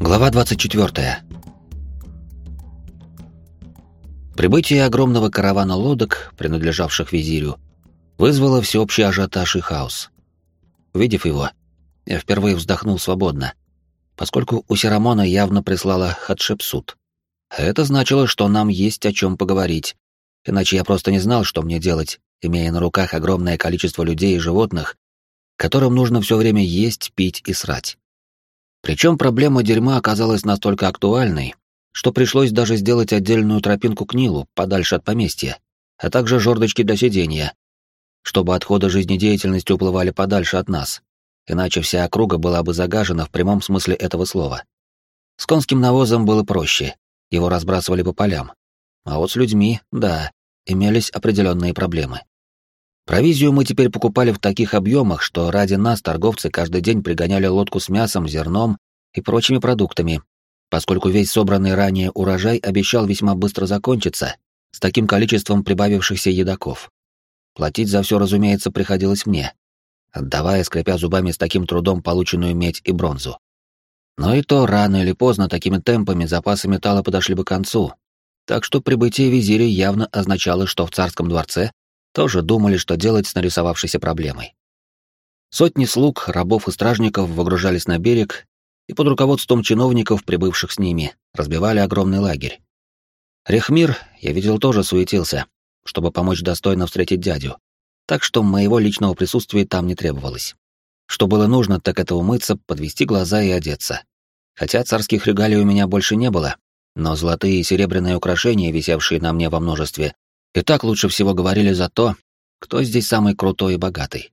Глава 24. Прибытие огромного каравана лодок, принадлежавших визирю, вызвало всеобщий ажиотаж и хаос. Увидев его, я впервые вздохнул свободно, поскольку у Серамона явно прислала Хатшепсут. А это значило, что нам есть о чем поговорить, иначе я просто не знал, что мне делать, имея на руках огромное количество людей и животных, которым нужно все время есть, пить и срать. Причем проблема дерьма оказалась настолько актуальной, что пришлось даже сделать отдельную тропинку к Нилу, подальше от поместья, а также жердочки для сидения, чтобы отходы жизнедеятельности уплывали подальше от нас, иначе вся округа была бы загажена в прямом смысле этого слова. С конским навозом было проще, его разбрасывали по полям. А вот с людьми, да, имелись определенные проблемы. Провизию мы теперь покупали в таких объемах, что ради нас торговцы каждый день пригоняли лодку с мясом, зерном и прочими продуктами, поскольку весь собранный ранее урожай обещал весьма быстро закончиться с таким количеством прибавившихся едоков. Платить за все, разумеется, приходилось мне, отдавая, скрипя зубами с таким трудом полученную медь и бронзу. Но и то рано или поздно такими темпами запасы металла подошли бы к концу, так что прибытие визиря явно означало, что в царском дворце тоже думали, что делать с нарисовавшейся проблемой. Сотни слуг, рабов и стражников выгружались на берег и под руководством чиновников, прибывших с ними, разбивали огромный лагерь. Рехмир, я видел, тоже суетился, чтобы помочь достойно встретить дядю, так что моего личного присутствия там не требовалось. Что было нужно, так это умыться, подвести глаза и одеться. Хотя царских регалий у меня больше не было, но золотые и серебряные украшения, висевшие на мне во множестве, и так лучше всего говорили за то, кто здесь самый крутой и богатый.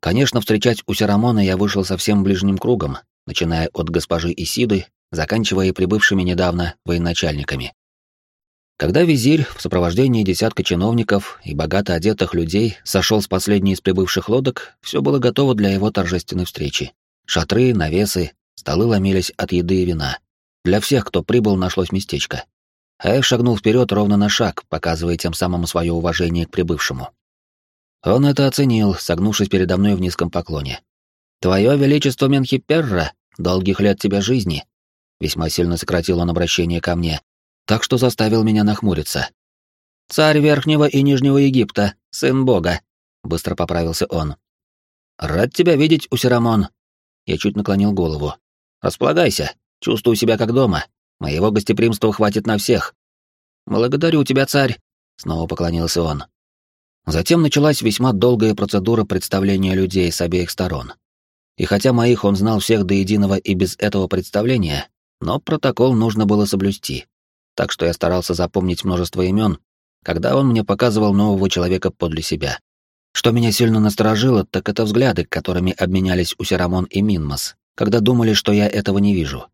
Конечно, встречать у Серамона я вышел совсем ближним кругом, начиная от госпожи Исиды, заканчивая прибывшими недавно военачальниками. Когда визирь в сопровождении десятка чиновников и богато одетых людей сошел с последней из прибывших лодок, все было готово для его торжественной встречи. Шатры, навесы, столы ломились от еды и вина. Для всех, кто прибыл, нашлось местечко. А я шагнул вперед ровно на шаг, показывая тем самым свое уважение к прибывшему. Он это оценил, согнувшись передо мной в низком поклоне. «Твое величество Менхиперра, долгих лет тебе жизни!» Весьма сильно сократил он обращение ко мне, так что заставил меня нахмуриться. «Царь Верхнего и Нижнего Египта, сын Бога», — быстро поправился он. «Рад тебя видеть, Усерамон». Я чуть наклонил голову. «Располагайся, чувствую себя как дома, Моего гостеприимства хватит на всех. Благодарю тебя, царь, снова поклонился он. Затем началась весьма долгая процедура представления людей с обеих сторон. И хотя моих он знал всех до единого и без этого представления, но протокол нужно было соблюсти. Так что я старался запомнить множество имен, когда он мне показывал нового человека подле себя. Что меня сильно насторожило, так это взгляды, которыми обменялись Усерамон и Минмас, когда думали, что я этого не вижу.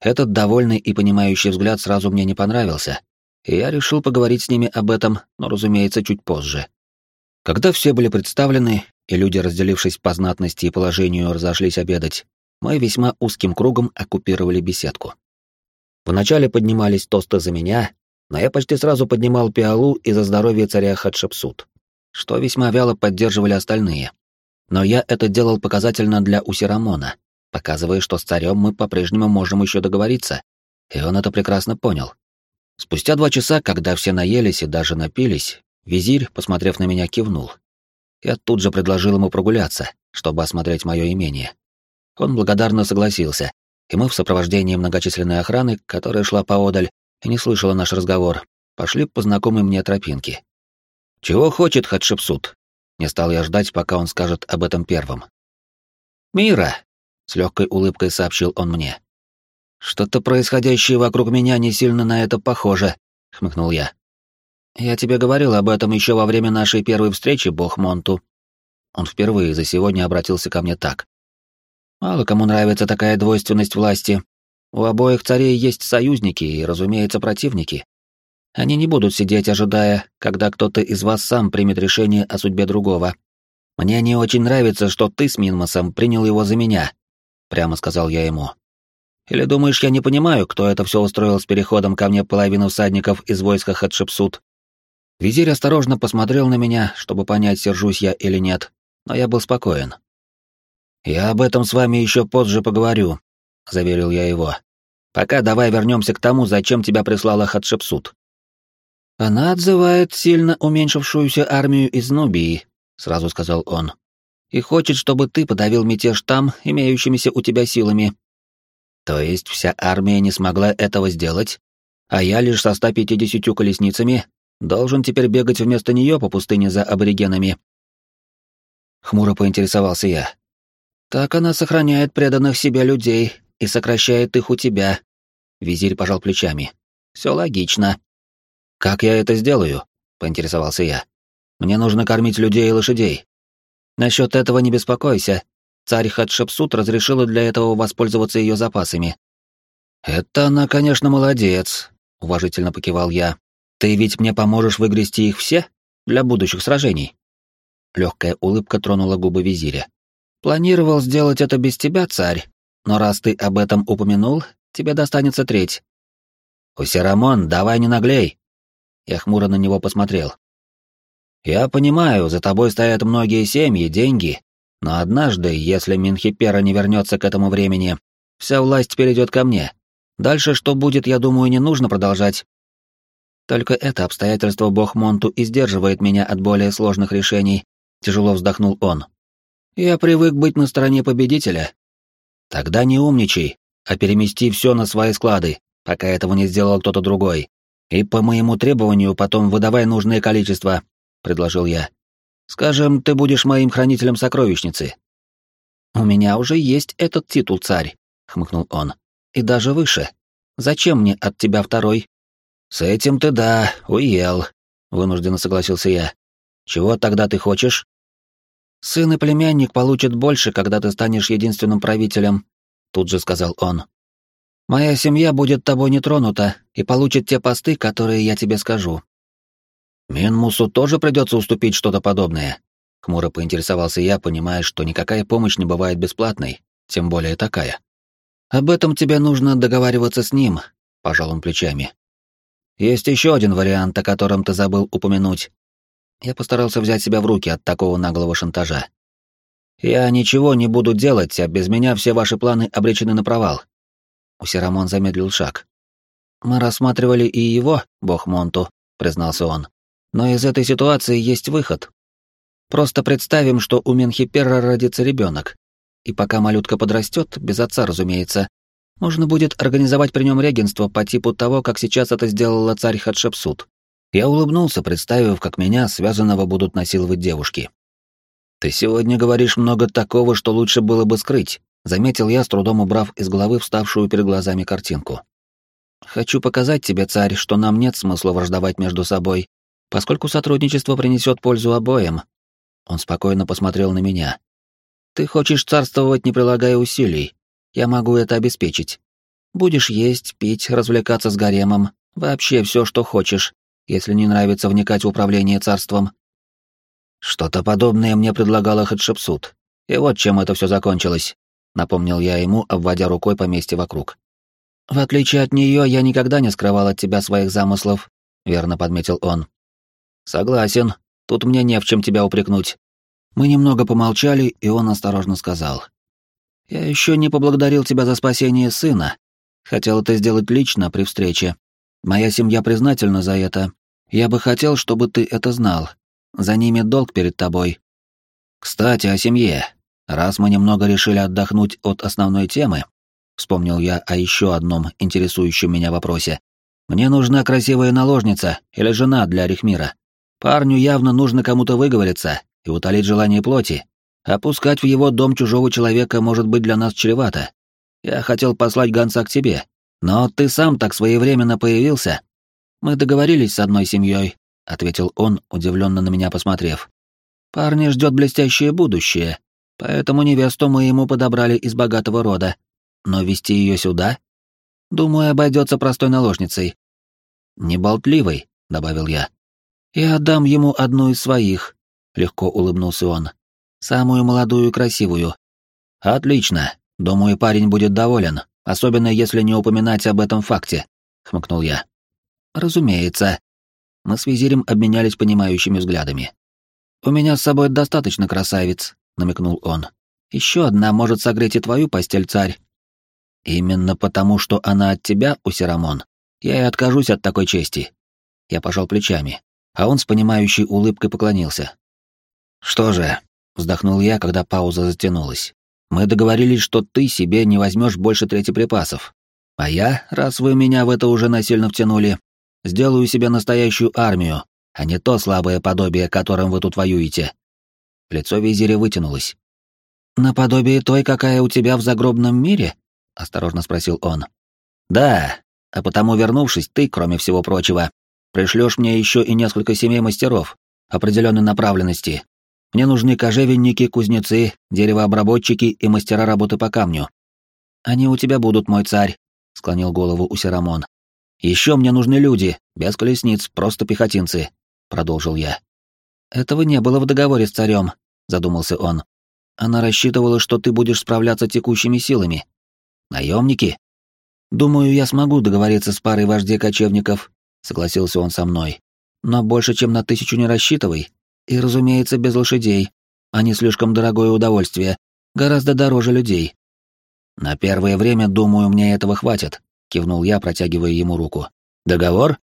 Этот довольный и понимающий взгляд сразу мне не понравился, и я решил поговорить с ними об этом, но, разумеется, чуть позже. Когда все были представлены, и люди, разделившись по знатности и положению, разошлись обедать, мы весьма узким кругом оккупировали беседку. Вначале поднимались тосты за меня, но я почти сразу поднимал пиалу и за здоровье царя Хатшепсут, что весьма вяло поддерживали остальные. Но я это делал показательно для Усирамона, показывая, что с царем мы по-прежнему можем еще договориться, и он это прекрасно понял. Спустя два часа, когда все наелись и даже напились, визирь, посмотрев на меня, кивнул. Я тут же предложил ему прогуляться, чтобы осмотреть мое имение. Он благодарно согласился, и мы в сопровождении многочисленной охраны, которая шла поодаль и не слышала наш разговор, пошли по знакомой мне тропинке. «Чего хочет Хатшепсут?» Не стал я ждать, пока он скажет об этом первым. «Мира!» С легкой улыбкой сообщил он мне. Что-то происходящее вокруг меня не сильно на это похоже, хмыкнул я. Я тебе говорил об этом еще во время нашей первой встречи, бог Монту. Он впервые за сегодня обратился ко мне так. Мало кому нравится такая двойственность власти. У обоих царей есть союзники и, разумеется, противники. Они не будут сидеть, ожидая, когда кто-то из вас сам примет решение о судьбе другого. Мне не очень нравится, что ты с Минмасом принял его за меня, — прямо сказал я ему. «Или думаешь, я не понимаю, кто это все устроил с переходом ко мне половину всадников из войска Хатшепсут?» Визирь осторожно посмотрел на меня, чтобы понять, сержусь я или нет, но я был спокоен. «Я об этом с вами еще позже поговорю», — заверил я его, Пока давай вернемся к тому, зачем тебя прислала Хатшепсут. Она отзывает сильно уменьшившуюся армию из Нубии, сразу сказал он. И хочет, чтобы ты подавил мятеж там, имеющимися у тебя силами. То есть вся армия не смогла этого сделать, а я лишь со 150 колесницами должен теперь бегать вместо нее по пустыне за аборигенами. Хмуро поинтересовался я. Так она сохраняет преданных себе людей и сокращает их у тебя. Визирь пожал плечами. Все логично. Как я это сделаю? поинтересовался я. Мне нужно кормить людей и лошадей. Насчет этого не беспокойся. Царь Хатшепсут разрешила для этого воспользоваться ее запасами. Это она, конечно, молодец, уважительно покивал я. Ты ведь мне поможешь выгрести их все для будущих сражений. Легкая улыбка тронула губы визиря. Планировал сделать это без тебя, царь, но раз ты об этом упомянул, тебе достанется треть. Усерамон, давай не наглей. Я хмуро на него посмотрел. Я понимаю, за тобой стоят многие семьи, деньги, но однажды, если Минхипера не вернется к этому времени, вся власть перейдет ко мне. Дальше что будет, я думаю, не нужно продолжать. Только это обстоятельство бог Монту и сдерживает меня от более сложных решений, тяжело вздохнул он. Я привык быть на стороне победителя. Тогда не умничай, а перемести все на свои склады, пока этого не сделал кто-то другой. И по моему требованию потом выдавай нужное количество, предложил я. Скажем, ты будешь моим хранителем сокровищницы. У меня уже есть этот титул, царь, хмыкнул он. И даже выше. Зачем мне от тебя второй? С этим ты да, уел, вынужденно согласился я. Чего тогда ты хочешь? Сын и племянник получат больше, когда ты станешь единственным правителем, тут же сказал он. Моя семья будет тобой не тронута и получит те посты, которые я тебе скажу. Минмусу тоже придется уступить что-то подобное. Хмуро поинтересовался я, понимая, что никакая помощь не бывает бесплатной, тем более такая. Об этом тебе нужно договариваться с ним, пожал он плечами. Есть еще один вариант, о котором ты забыл упомянуть. Я постарался взять себя в руки от такого наглого шантажа. Я ничего не буду делать, а без меня все ваши планы обречены на провал. Усерамон замедлил шаг. Мы рассматривали и его, бог Монту, признался он. Но из этой ситуации есть выход. Просто представим, что у Менхипера родится ребенок. И пока малютка подрастет, без отца, разумеется, можно будет организовать при нем регенство по типу того, как сейчас это сделала царь Хатшепсут. Я улыбнулся, представив, как меня, связанного, будут насиловать девушки. «Ты сегодня говоришь много такого, что лучше было бы скрыть», заметил я, с трудом убрав из головы вставшую перед глазами картинку. «Хочу показать тебе, царь, что нам нет смысла враждовать между собой, поскольку сотрудничество принесет пользу обоим». Он спокойно посмотрел на меня. «Ты хочешь царствовать, не прилагая усилий. Я могу это обеспечить. Будешь есть, пить, развлекаться с гаремом, вообще все, что хочешь, если не нравится вникать в управление царством. Что-то подобное мне предлагала Хатшепсут. И вот чем это все закончилось, напомнил я ему, обводя рукой поместье вокруг. В отличие от нее, я никогда не скрывал от тебя своих замыслов, верно подметил он. Согласен, тут мне не в чем тебя упрекнуть. Мы немного помолчали, и он осторожно сказал. Я еще не поблагодарил тебя за спасение сына. Хотел это сделать лично при встрече, Моя семья признательна за это. Я бы хотел, чтобы ты это знал. За ними долг перед тобой. Кстати, о семье. Раз мы немного решили отдохнуть от основной темы, вспомнил я о еще одном интересующем меня вопросе. Мне нужна красивая наложница или жена для Рихмира. Парню явно нужно кому-то выговориться и утолить желание плоти. Опускать в его дом чужого человека может быть для нас чревато. Я хотел послать гонца к тебе, но ты сам так своевременно появился. Мы договорились с одной семьей, ответил он, удивленно на меня посмотрев. Парня ждет блестящее будущее, поэтому невесту мы ему подобрали из богатого рода. Но вести ее сюда? Думаю, обойдется простой наложницей. Неболтливой, добавил я. Я отдам ему одну из своих, легко улыбнулся он. Самую молодую и красивую. Отлично. Думаю, парень будет доволен особенно если не упоминать об этом факте», — хмыкнул я. «Разумеется». Мы с визирем обменялись понимающими взглядами. «У меня с собой достаточно красавиц», — намекнул он. «Еще одна может согреть и твою постель, царь». Именно потому, что она от тебя, Усерамон, я и откажусь от такой чести. Я пожал плечами, а он с понимающей улыбкой поклонился. Что же, вздохнул я, когда пауза затянулась. Мы договорились, что ты себе не возьмешь больше трети припасов. А я, раз вы меня в это уже насильно втянули, сделаю себе настоящую армию, а не то слабое подобие, которым вы тут воюете. Лицо визиря вытянулось. «Наподобие той, какая у тебя в загробном мире?» — осторожно спросил он. «Да, а потому, вернувшись, ты, кроме всего прочего, пришлешь мне еще и несколько семей мастеров определенной направленности. Мне нужны кожевенники, кузнецы, деревообработчики и мастера работы по камню. Они у тебя будут, мой царь», — склонил голову Усерамон. «Еще мне нужны люди, без колесниц, просто пехотинцы», — продолжил я. «Этого не было в договоре с царем», — задумался он. Она рассчитывала, что ты будешь справляться текущими силами. Наемники? Думаю, я смогу договориться с парой вождей кочевников, согласился он со мной. Но больше, чем на тысячу не рассчитывай. И, разумеется, без лошадей. Они слишком дорогое удовольствие, гораздо дороже людей. На первое время, думаю, мне этого хватит, кивнул я, протягивая ему руку. Договор?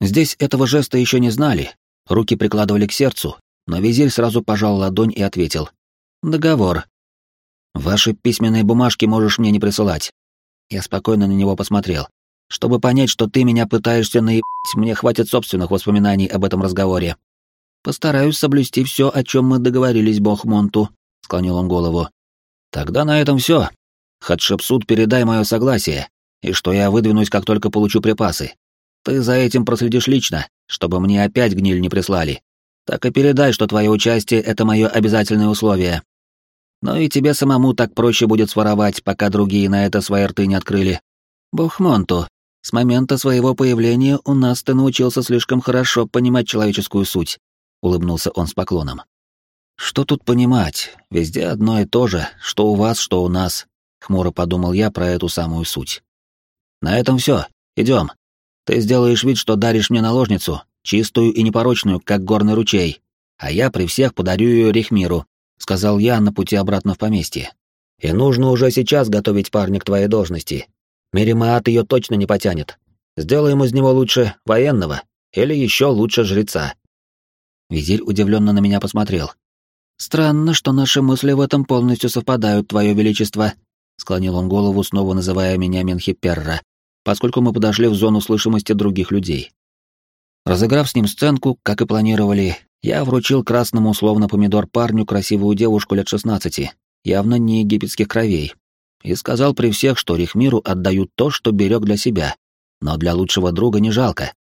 Здесь этого жеста еще не знали. Руки прикладывали к сердцу, но визирь сразу пожал ладонь и ответил: Договор. Ваши письменные бумажки можешь мне не присылать. Я спокойно на него посмотрел. Чтобы понять, что ты меня пытаешься наебать, мне хватит собственных воспоминаний об этом разговоре. Постараюсь соблюсти все, о чем мы договорились, бог Монту, склонил он голову. Тогда на этом все. Хатшепсут, передай мое согласие, и что я выдвинусь, как только получу припасы. Ты за этим проследишь лично, чтобы мне опять гниль не прислали. Так и передай, что твое участие — это мое обязательное условие. Но и тебе самому так проще будет своровать, пока другие на это свои рты не открыли. Бухмонту, с момента своего появления у нас ты научился слишком хорошо понимать человеческую суть», — улыбнулся он с поклоном. «Что тут понимать? Везде одно и то же, что у вас, что у нас», — хмуро подумал я про эту самую суть. «На этом все. Идем. Ты сделаешь вид, что даришь мне наложницу, чистую и непорочную, как горный ручей, а я при всех подарю ее Рихмиру, сказал я на пути обратно в поместье. И нужно уже сейчас готовить парня к твоей должности. Меримаат ее точно не потянет. Сделаем из него лучше военного или еще лучше жреца. Визирь удивленно на меня посмотрел. Странно, что наши мысли в этом полностью совпадают, твое величество, склонил он голову, снова называя меня Менхиперра, поскольку мы подошли в зону слышимости других людей. Разыграв с ним сценку, как и планировали, я вручил красному словно помидор парню красивую девушку лет 16, явно не египетских кровей, и сказал при всех, что Рихмиру отдают то, что берег для себя, но для лучшего друга не жалко.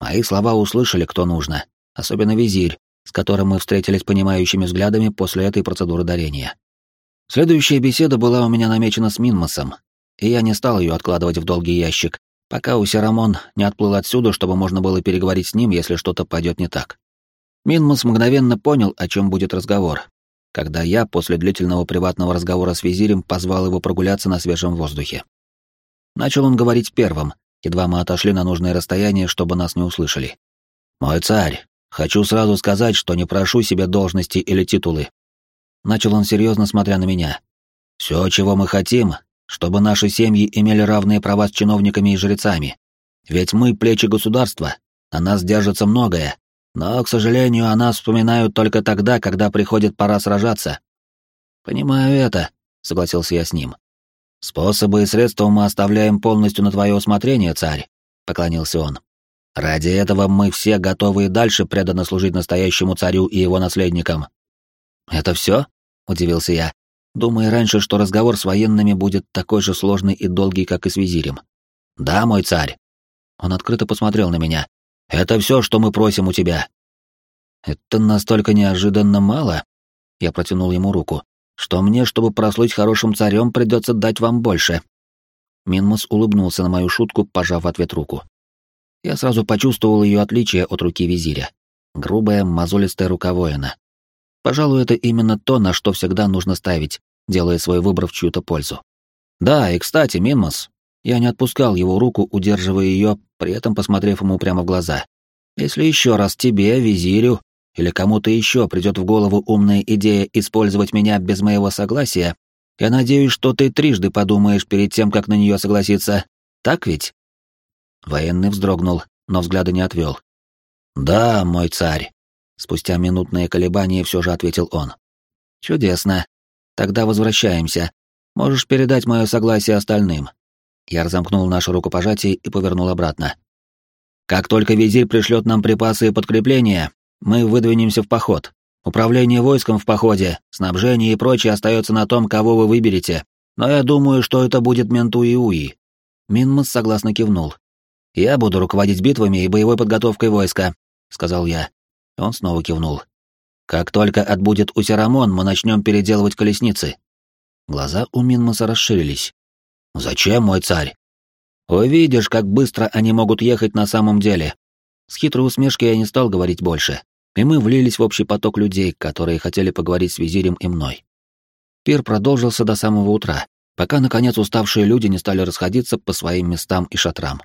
Мои слова услышали кто нужно, особенно визирь, с которым мы встретились понимающими взглядами после этой процедуры дарения. Следующая беседа была у меня намечена с Минмосом, и я не стал ее откладывать в долгий ящик, пока Усерамон не отплыл отсюда, чтобы можно было переговорить с ним, если что-то пойдет не так. Минмус мгновенно понял, о чем будет разговор, когда я после длительного приватного разговора с визирем позвал его прогуляться на свежем воздухе. Начал он говорить первым, едва мы отошли на нужное расстояние, чтобы нас не услышали. «Мой царь, хочу сразу сказать, что не прошу себе должности или титулы». Начал он серьезно, смотря на меня. «Все, чего мы хотим, чтобы наши семьи имели равные права с чиновниками и жрецами. Ведь мы плечи государства, на нас держится многое, но, к сожалению, о нас вспоминают только тогда, когда приходит пора сражаться. Понимаю это, согласился я с ним. Способы и средства мы оставляем полностью на твое усмотрение, царь, поклонился он. Ради этого мы все готовы и дальше преданно служить настоящему царю и его наследникам. Это все? удивился я, думая раньше, что разговор с военными будет такой же сложный и долгий, как и с визирем. Да, мой царь. Он открыто посмотрел на меня, это все, что мы просим у тебя». «Это настолько неожиданно мало», — я протянул ему руку, «что мне, чтобы прослыть хорошим царем, придется дать вам больше». Минмус улыбнулся на мою шутку, пожав в ответ руку. Я сразу почувствовал ее отличие от руки визиря. Грубая, мозолистая рука воина. Пожалуй, это именно то, на что всегда нужно ставить, делая свой выбор в чью-то пользу. Да, и кстати, Минмус, я не отпускал его руку, удерживая ее, при этом посмотрев ему прямо в глаза. «Если еще раз тебе, визирю, или кому-то еще придет в голову умная идея использовать меня без моего согласия, Я надеюсь, что ты трижды подумаешь перед тем, как на нее согласиться. Так ведь?» Военный вздрогнул, но взгляда не отвел. «Да, мой царь», — спустя минутное колебание все же ответил он. «Чудесно. Тогда возвращаемся. Можешь передать мое согласие остальным». Я разомкнул наше рукопожатие и повернул обратно. «Как только визирь пришлет нам припасы и подкрепления, мы выдвинемся в поход. Управление войском в походе, снабжение и прочее остается на том, кого вы выберете, но я думаю, что это будет Менту и Уи». Минмас согласно кивнул. «Я буду руководить битвами и боевой подготовкой войска», — сказал я. Он снова кивнул. «Как только отбудет Усерамон, мы начнем переделывать колесницы». Глаза у Минмаса расширились. «Зачем, мой царь?» «Увидишь, как быстро они могут ехать на самом деле». С хитрой усмешкой я не стал говорить больше, и мы влились в общий поток людей, которые хотели поговорить с визирем и мной. Пир продолжился до самого утра, пока, наконец, уставшие люди не стали расходиться по своим местам и шатрам.